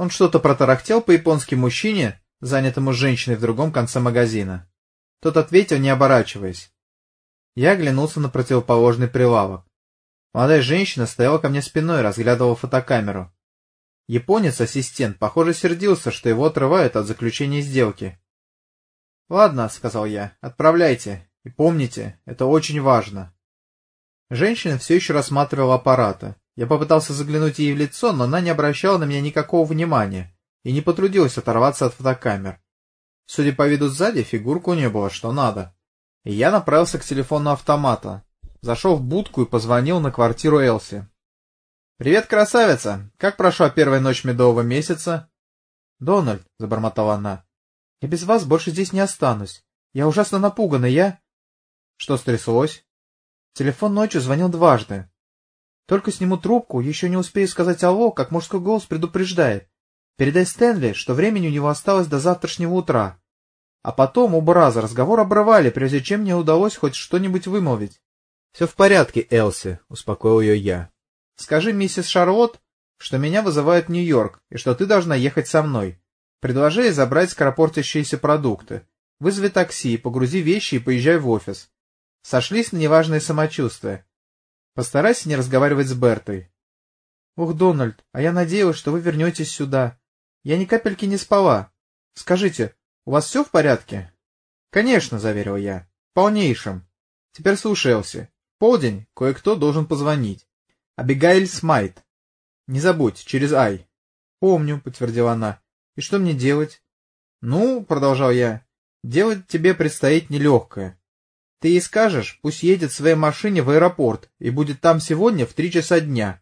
Он что-то протарахтел по-японски мужчине, занятому женщиной в другом конце магазина. Тот ответил, не оборачиваясь. Я оглянулся на противоположный прилавок. Молодая женщина стояла ко мне спиной, разглядывала фотокамеру. Японец-ассистент, похоже, сердился, что его отрывают от заключения сделки. — Ладно, — сказал я, — отправляйте. И помните, это очень важно. Женщина все еще рассматривала аппараты. Я попытался заглянуть ей в лицо, но она не обращала на меня никакого внимания и не потрудилась оторваться от фотокамер. Судя по виду сзади, фигурку не было, что надо. И я направился к телефону автомата, зашел в будку и позвонил на квартиру Элси. «Привет, красавица! Как прошла первая ночь медового месяца?» «Дональд», — забормотала она, — «я без вас больше здесь не останусь. Я ужасно напугана, я...» «Что стряслось?» Телефон ночью звонил дважды. Только сниму трубку, еще не успею сказать «алло», как мужской голос предупреждает. Передай Стэнли, что времени у него осталось до завтрашнего утра. А потом оба раза разговор обрывали, прежде чем мне удалось хоть что-нибудь вымолвить. — Все в порядке, Элси, — успокоил ее я. — Скажи миссис Шарлотт, что меня вызывают в Нью-Йорк, и что ты должна ехать со мной. Предложи ей забрать скоропортящиеся продукты. Вызови такси, погрузи вещи и поезжай в офис. Сошлись на неважное самочувствие. Постарайся не разговаривать с Бертой. — Ух, Дональд, а я надеялась, что вы вернетесь сюда. Я ни капельки не спала. Скажите, у вас все в порядке? — Конечно, — заверил я. — Полнейшим. Теперь слушался. Полдень, кое-кто должен позвонить. Абигайль Смайт. Не забудь, через Ай. — Помню, — подтвердила она. — И что мне делать? — Ну, — продолжал я, — делать тебе предстоит нелегкое. Ты ей скажешь, пусть едет в своей машине в аэропорт и будет там сегодня в три часа дня.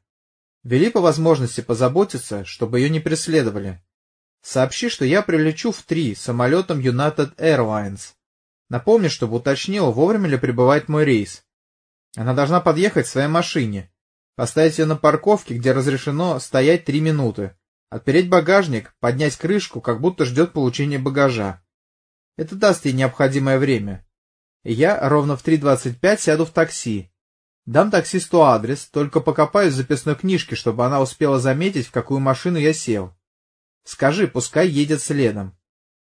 Вели по возможности позаботиться, чтобы ее не преследовали. Сообщи, что я прилечу в три самолетом United Airlines. Напомни, чтобы уточнила, вовремя ли прибывает мой рейс. Она должна подъехать в своей машине, поставить ее на парковке, где разрешено стоять три минуты, отпереть багажник, поднять крышку, как будто ждет получения багажа. Это даст ей необходимое время я ровно в 3.25 сяду в такси. Дам таксисту адрес, только покопаюсь в записной книжке, чтобы она успела заметить, в какую машину я сел. Скажи, пускай едет следом.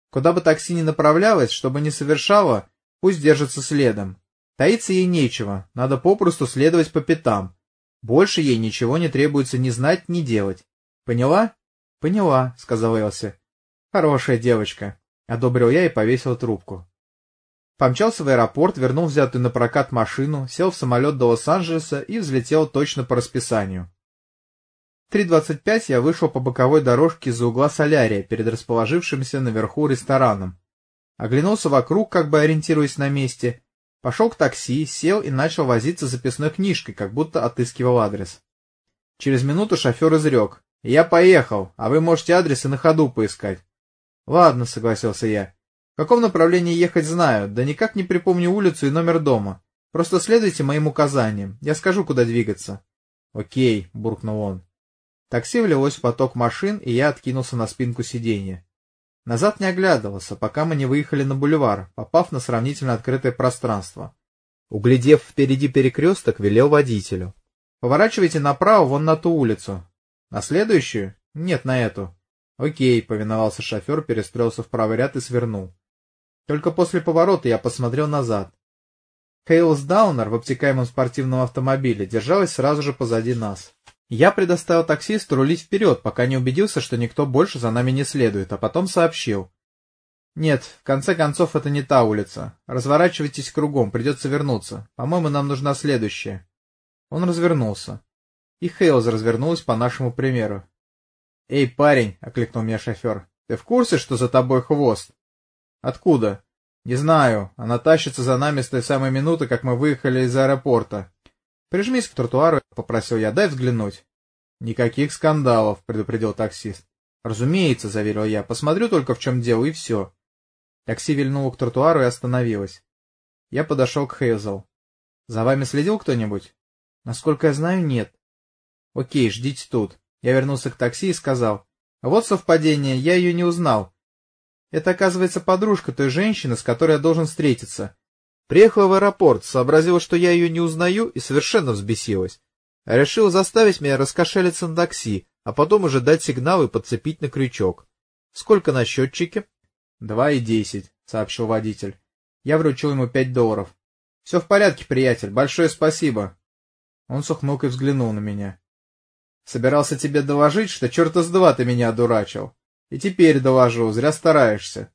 Куда бы такси ни направлялось, чтобы не совершало, пусть держится следом. Таиться ей нечего, надо попросту следовать по пятам. Больше ей ничего не требуется ни знать, ни делать. Поняла? Поняла, сказал Элси. Хорошая девочка, одобрил я и повесил трубку. Помчался в аэропорт, вернул взятую на прокат машину, сел в самолет до Лос-Анджелеса и взлетел точно по расписанию. В 3.25 я вышел по боковой дорожке из-за угла солярия перед расположившимся наверху рестораном. Оглянулся вокруг, как бы ориентируясь на месте, пошел к такси, сел и начал возиться записной книжкой, как будто отыскивал адрес. Через минуту шофер изрек. «Я поехал, а вы можете адресы на ходу поискать». «Ладно», — согласился я. В каком направлении ехать знаю, да никак не припомню улицу и номер дома. Просто следуйте моим указаниям, я скажу, куда двигаться. — Окей, — буркнул он. Такси влилось в поток машин, и я откинулся на спинку сиденья. Назад не оглядывался, пока мы не выехали на бульвар, попав на сравнительно открытое пространство. Углядев впереди перекресток, велел водителю. — Поворачивайте направо вон на ту улицу. — На следующую? — Нет, на эту. — Окей, — повиновался шофер, перестроился в правый ряд и свернул. Только после поворота я посмотрел назад. Хейлс Даунер в обтекаемом спортивном автомобиле держалась сразу же позади нас. Я предоставил таксисту рулить вперед, пока не убедился, что никто больше за нами не следует, а потом сообщил. «Нет, в конце концов, это не та улица. Разворачивайтесь кругом, придется вернуться. По-моему, нам нужна следующая». Он развернулся. И Хейлз развернулась по нашему примеру. «Эй, парень!» — окликнул меня шофер. «Ты в курсе, что за тобой хвост?» Откуда? Не знаю. Она тащится за нами с той самой минуты, как мы выехали из аэропорта. Прижмись к тротуару, попросил я, дай взглянуть. Никаких скандалов, предупредил таксист. Разумеется, заверил я, посмотрю только в чем дело, и все. Такси вильнуло к тротуару и остановилось. Я подошел к Хейзел. За вами следил кто-нибудь? Насколько я знаю, нет. Окей, ждите тут. Я вернулся к такси и сказал. Вот совпадение, я ее не узнал. Это, оказывается, подружка той женщины, с которой я должен встретиться. Приехала в аэропорт, сообразила, что я ее не узнаю, и совершенно взбесилась. Решила заставить меня раскошелиться на такси, а потом уже дать сигнал и подцепить на крючок. Сколько на счетчике? — Два и десять, — сообщил водитель. Я вручил ему пять долларов. — Все в порядке, приятель, большое спасибо. Он с ухмылкой взглянул на меня. — Собирался тебе доложить, что черта с два ты меня одурачил. И теперь доложу, зря стараешься.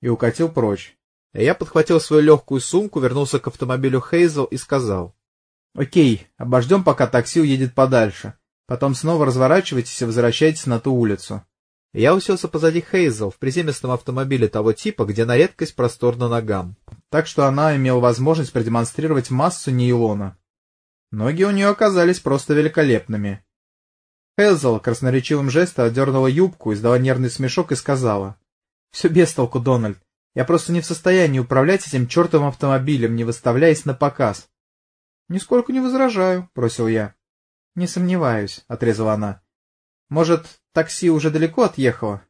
И укатил прочь. Я подхватил свою легкую сумку, вернулся к автомобилю Хейзел и сказал. — Окей, обождем, пока такси уедет подальше. Потом снова разворачивайтесь и возвращайтесь на ту улицу. Я уселся позади Хейзел в приземистом автомобиле того типа, где на редкость просторно ногам. Так что она имела возможность продемонстрировать массу нейлона. Ноги у нее оказались просто великолепными. Хейзел красноречивым жестом отдернула юбку, издала нервный смешок и сказала. — Все без толку, Дональд. Я просто не в состоянии управлять этим чертовым автомобилем, не выставляясь на показ. — Нисколько не возражаю, — бросил я. — Не сомневаюсь, — отрезала она. Может, такси уже далеко отъехало?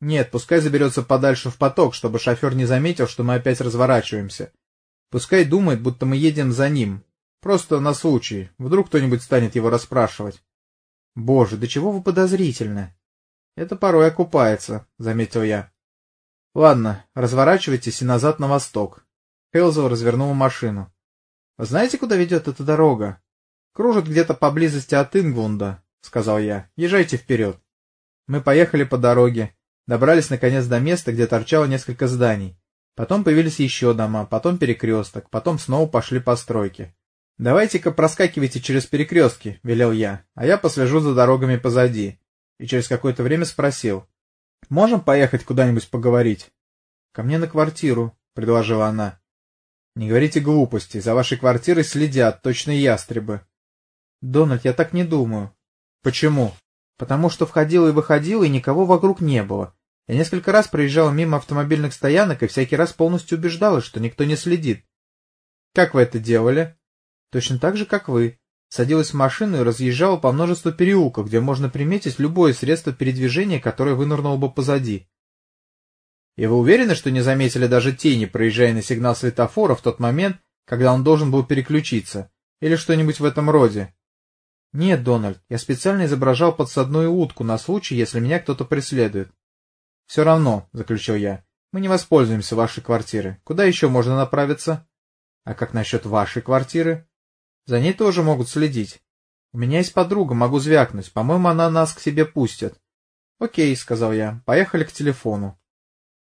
Нет, пускай заберется подальше в поток, чтобы шофер не заметил, что мы опять разворачиваемся. Пускай думает, будто мы едем за ним. Просто на случай. Вдруг кто-нибудь станет его расспрашивать. Боже, до чего вы подозрительны. Это порой окупается, заметил я. Ладно, разворачивайтесь и назад на восток. Хелзел развернул машину. Знаете, куда ведет эта дорога? Кружит где-то поблизости от Инглунда. — сказал я. — Езжайте вперед. Мы поехали по дороге, добрались наконец до места, где торчало несколько зданий. Потом появились еще дома, потом перекресток, потом снова пошли постройки. — Давайте-ка проскакивайте через перекрестки, — велел я, — а я послежу за дорогами позади. И через какое-то время спросил. — Можем поехать куда-нибудь поговорить? — Ко мне на квартиру, — предложила она. — Не говорите глупости, за вашей квартирой следят, точно ястребы. — Дональд, я так не думаю. Почему? Потому что входила и выходила, и никого вокруг не было. Я несколько раз проезжала мимо автомобильных стоянок и всякий раз полностью убеждалась, что никто не следит. Как вы это делали? Точно так же, как вы. Садилась в машину и разъезжала по множеству переулков, где можно приметить любое средство передвижения, которое вынырнуло бы позади. И вы уверены, что не заметили даже тени, проезжая на сигнал светофора в тот момент, когда он должен был переключиться? Или что-нибудь в этом роде? Нет, Дональд, я специально изображал подсадную утку на случай, если меня кто-то преследует. Все равно, заключил я, мы не воспользуемся вашей квартиры. Куда еще можно направиться? А как насчет вашей квартиры? За ней тоже могут следить. У меня есть подруга, могу звякнуть. По-моему, она нас к себе пустит. Окей, сказал я. Поехали к телефону.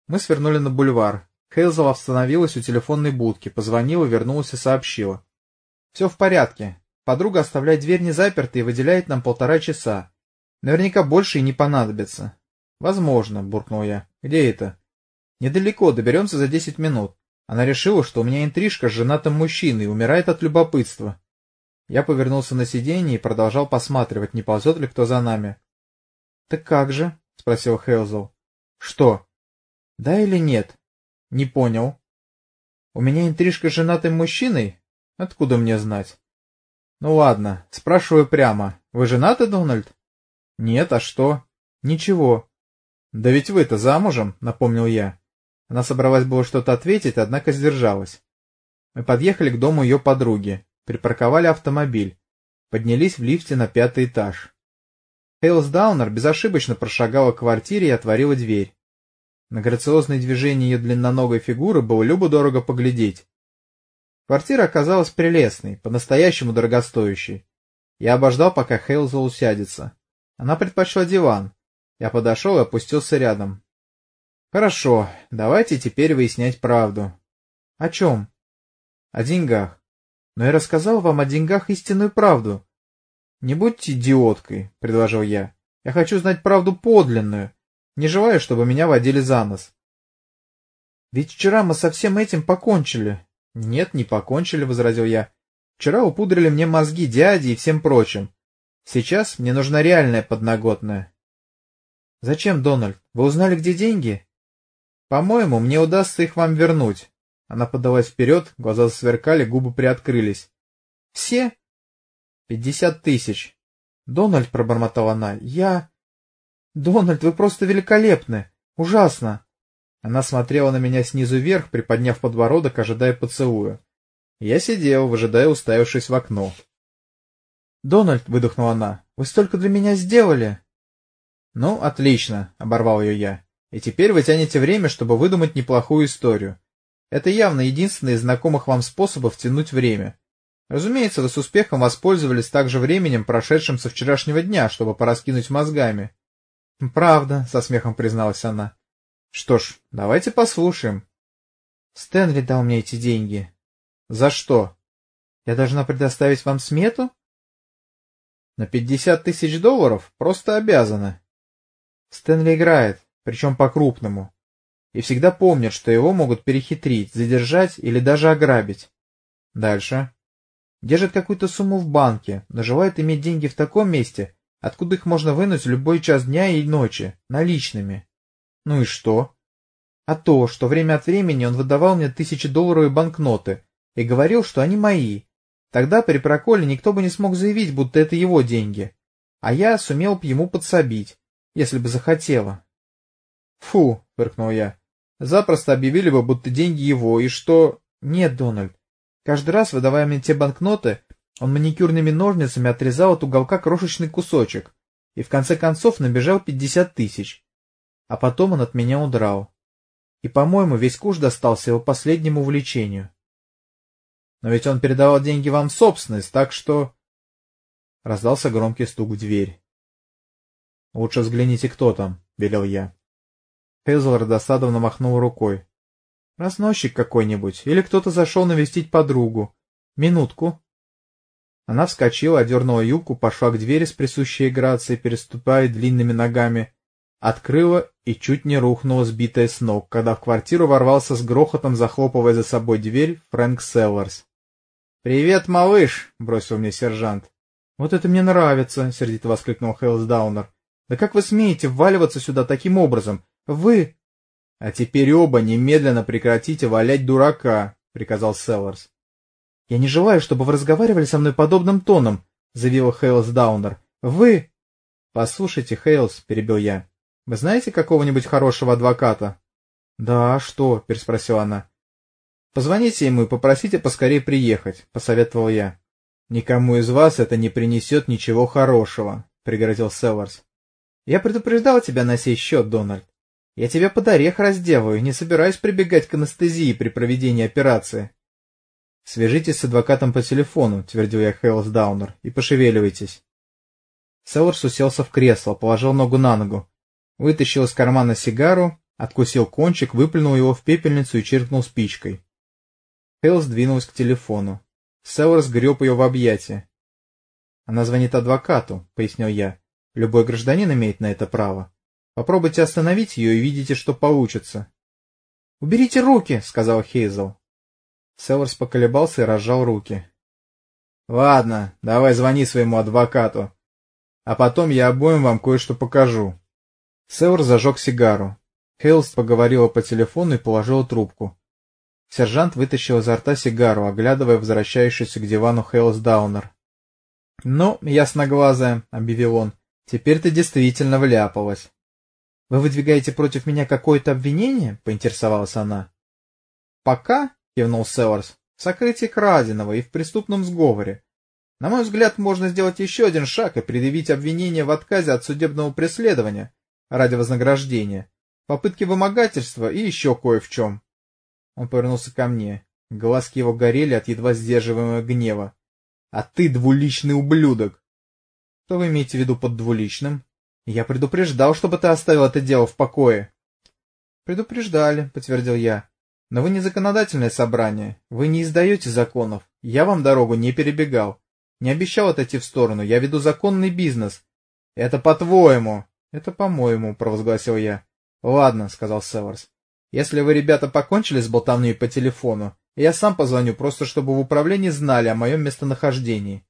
Мы свернули на бульвар. Хейлзел остановилась у телефонной будки, позвонила, вернулась и сообщила. Все в порядке. Подруга оставляет дверь не запертой и выделяет нам полтора часа. Наверняка больше и не понадобится. Возможно, буркнул я. Где это? Недалеко, доберемся за десять минут. Она решила, что у меня интрижка с женатым мужчиной и умирает от любопытства. Я повернулся на сиденье и продолжал посматривать, не ползет ли кто за нами. — Так как же? — спросил Хелзел. — Что? — Да или нет? — Не понял. — У меня интрижка с женатым мужчиной? Откуда мне знать? Ну ладно, спрашиваю прямо. Вы женаты, Дональд? Нет, а что? Ничего. Да ведь вы-то замужем, напомнил я. Она собралась было что-то ответить, однако сдержалась. Мы подъехали к дому ее подруги, припарковали автомобиль, поднялись в лифте на пятый этаж. Хейлс Даунер безошибочно прошагала к квартире и отворила дверь. На грациозные движения ее длинноногой фигуры было любо-дорого поглядеть. Квартира оказалась прелестной, по-настоящему дорогостоящей. Я обождал, пока Хейлзел усядется. Она предпочла диван. Я подошел и опустился рядом. Хорошо, давайте теперь выяснять правду. О чем? О деньгах. Но я рассказал вам о деньгах истинную правду. Не будьте идиоткой, предложил я. Я хочу знать правду подлинную. Не желаю, чтобы меня водили за нос. Ведь вчера мы со всем этим покончили. — Нет, не покончили, — возразил я. — Вчера упудрили мне мозги дяди и всем прочим. Сейчас мне нужна реальная подноготная. — Зачем, Дональд? Вы узнали, где деньги? — По-моему, мне удастся их вам вернуть. Она подалась вперед, глаза засверкали, губы приоткрылись. — Все? — Пятьдесят тысяч. — Дональд, — пробормотала она, — я... — Дональд, вы просто великолепны! Ужасно! Она смотрела на меня снизу вверх, приподняв подбородок, ожидая поцелуя. Я сидел, выжидая, уставившись в окно. — Дональд, — выдохнула она, — вы столько для меня сделали. Ну, отлично, оборвал ее я. И теперь вы тянете время, чтобы выдумать неплохую историю. Это явно единственный из знакомых вам способов тянуть время. Разумеется, вы с успехом воспользовались также временем, прошедшим со вчерашнего дня, чтобы пораскинуть мозгами. Правда, со смехом призналась она. Что ж, давайте послушаем. Стэнли дал мне эти деньги. За что? Я должна предоставить вам смету? На пятьдесят тысяч долларов просто обязана. Стэнли играет, причем по-крупному. И всегда помнит, что его могут перехитрить, задержать или даже ограбить. Дальше. Держит какую-то сумму в банке, но желает иметь деньги в таком месте, откуда их можно вынуть в любой час дня и ночи, наличными. Ну и что? А то, что время от времени он выдавал мне тысячедолларовые банкноты и говорил, что они мои. Тогда при проколе никто бы не смог заявить, будто это его деньги. А я сумел бы ему подсобить, если бы захотела. Фу, фыркнул я. Запросто объявили бы, будто деньги его, и что... Нет, Дональд. Каждый раз, выдавая мне те банкноты, он маникюрными ножницами отрезал от уголка крошечный кусочек и в конце концов набежал пятьдесят тысяч. А потом он от меня удрал. И, по-моему, весь куш достался его последнему увлечению. Но ведь он передавал деньги вам в собственность, так что... Раздался громкий стук в дверь. — Лучше взгляните, кто там, — велел я. Хейзл раздосадованно махнул рукой. — Разносчик какой-нибудь, или кто-то зашел навестить подругу. Минутку. Она вскочила, одернула юбку, пошла к двери с присущей грацией, переступая длинными ногами, открыла и чуть не рухнула, сбитая с ног, когда в квартиру ворвался с грохотом, захлопывая за собой дверь, Фрэнк Селларс. — Привет, малыш! — бросил мне сержант. — Вот это мне нравится! — сердито воскликнул Хейлс Даунер. — Да как вы смеете вваливаться сюда таким образом? Вы... — А теперь оба немедленно прекратите валять дурака, — приказал Селларс. — Я не желаю, чтобы вы разговаривали со мной подобным тоном, — заявил Хейлс Даунер. — Вы... — Послушайте, Хейлс, — перебил я, — вы знаете какого-нибудь хорошего адвоката? — Да, что? — переспросила она. — Позвоните ему и попросите поскорее приехать, — посоветовал я. — Никому из вас это не принесет ничего хорошего, — пригрозил Селларс. — Я предупреждал тебя на сей счет, Дональд. Я тебя под орех разделаю, не собираюсь прибегать к анестезии при проведении операции. — Свяжитесь с адвокатом по телефону, — твердил я Хейлс Даунер, — и пошевеливайтесь. Селларс уселся в кресло, положил ногу на ногу, вытащил из кармана сигару, откусил кончик, выплюнул его в пепельницу и чиркнул спичкой. Хейлс двинулась к телефону. Селларс греб ее в объятия. — Она звонит адвокату, — пояснил я. — Любой гражданин имеет на это право. Попробуйте остановить ее и видите, что получится. — Уберите руки, — сказал Хейзел. Селларс поколебался и разжал руки. — Ладно, давай звони своему адвокату. А потом я обоим вам кое-что покажу. Селларс зажег сигару. Хейлс поговорила по телефону и положила трубку. Сержант вытащил изо рта сигару, оглядывая возвращающуюся к дивану Хейлс Даунер. — Ну, ясноглазая, — объявил он, — теперь ты действительно вляпалась. Вы выдвигаете против меня какое-то обвинение? — поинтересовалась она. — Пока, — кивнул Селларс, — в сокрытии краденого и в преступном сговоре. На мой взгляд, можно сделать еще один шаг и предъявить обвинение в отказе от судебного преследования ради вознаграждения, попытки вымогательства и еще кое в чем. Он повернулся ко мне. Глазки его горели от едва сдерживаемого гнева. — А ты двуличный ублюдок! — Что вы имеете в виду под двуличным? Я предупреждал, чтобы ты оставил это дело в покое. Предупреждали, подтвердил я. Но вы не законодательное собрание, вы не издаете законов. Я вам дорогу не перебегал. Не обещал отойти в сторону, я веду законный бизнес. Это по-твоему. Это по-моему, провозгласил я. Ладно, сказал Северс. Если вы, ребята, покончили с болтовней по телефону, я сам позвоню, просто чтобы в управлении знали о моем местонахождении.